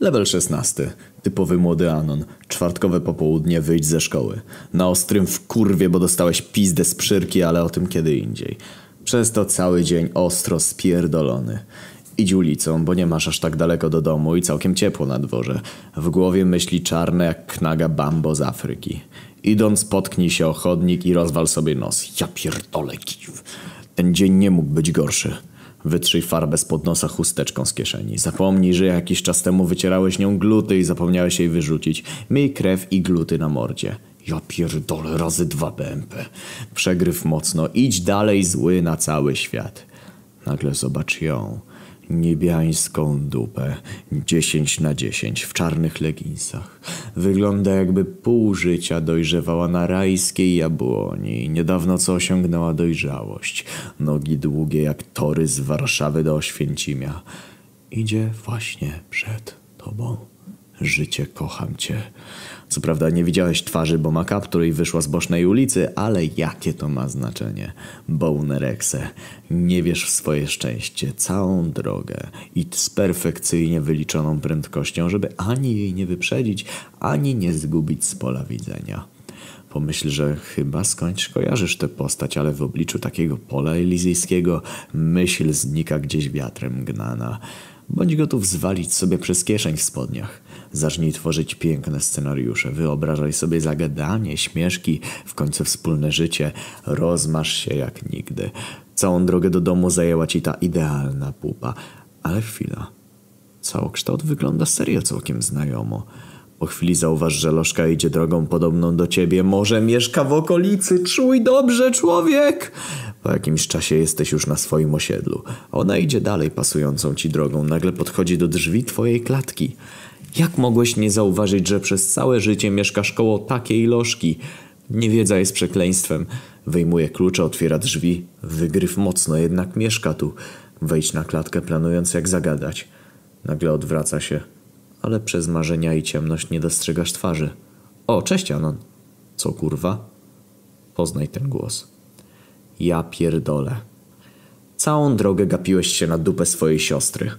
Level 16. Typowy młody Anon. Czwartkowe popołudnie wyjdź ze szkoły. Na ostrym w kurwie, bo dostałeś pizdę z przyrki, ale o tym kiedy indziej. Przez to cały dzień ostro spierdolony. Idź ulicą, bo nie masz aż tak daleko do domu i całkiem ciepło na dworze. W głowie myśli czarne jak knaga bambo z Afryki. Idąc potknij się o chodnik i rozwal sobie nos. Ja pierdolę. Ten dzień nie mógł być gorszy. Wytrzyj farbę spod nosa chusteczką z kieszeni. Zapomnij, że jakiś czas temu wycierałeś nią gluty i zapomniałeś jej wyrzucić. Myj krew i gluty na mordzie. Ja pierdolę razy dwa BMP. Przegryw mocno. Idź dalej zły na cały świat. Nagle zobacz ją. Niebiańską dupę. 10 na 10 w czarnych leginsach. Wygląda jakby pół życia dojrzewała na rajskiej jabłoni. Niedawno co osiągnęła dojrzałość. Nogi długie jak tory z Warszawy do Oświęcimia. Idzie właśnie przed tobą. Życie, kocham cię. Co prawda nie widziałeś twarzy, bo ma kaptur i wyszła z bocznej ulicy, ale jakie to ma znaczenie? Bonerexe. Nie wiesz w swoje szczęście całą drogę i z perfekcyjnie wyliczoną prędkością, żeby ani jej nie wyprzedzić, ani nie zgubić z pola widzenia. Pomyśl, że chyba skądś kojarzysz tę postać, ale w obliczu takiego pola elizyjskiego myśl znika gdzieś wiatrem gnana. Bądź gotów zwalić sobie przez kieszeń w spodniach. Zacznij tworzyć piękne scenariusze. Wyobrażaj sobie zagadanie, śmieszki, w końcu wspólne życie. Rozmasz się jak nigdy. Całą drogę do domu zajęła ci ta idealna pupa. Ale chwila. Całokształt wygląda serio całkiem znajomo. Po chwili zauważ, że Lożka idzie drogą podobną do ciebie. Może mieszka w okolicy. Czuj dobrze, człowiek! Po jakimś czasie jesteś już na swoim osiedlu. Ona idzie dalej pasującą ci drogą. Nagle podchodzi do drzwi twojej klatki. Jak mogłeś nie zauważyć, że przez całe życie mieszkasz koło takiej lożki? Niewiedza jest przekleństwem. Wyjmuje klucze, otwiera drzwi. Wygryw mocno, jednak mieszka tu. Wejdź na klatkę, planując jak zagadać. Nagle odwraca się, ale przez marzenia i ciemność nie dostrzegasz twarzy. O, cześć Anon. Co kurwa? Poznaj ten głos. Ja pierdolę. Całą drogę gapiłeś się na dupę swojej siostry.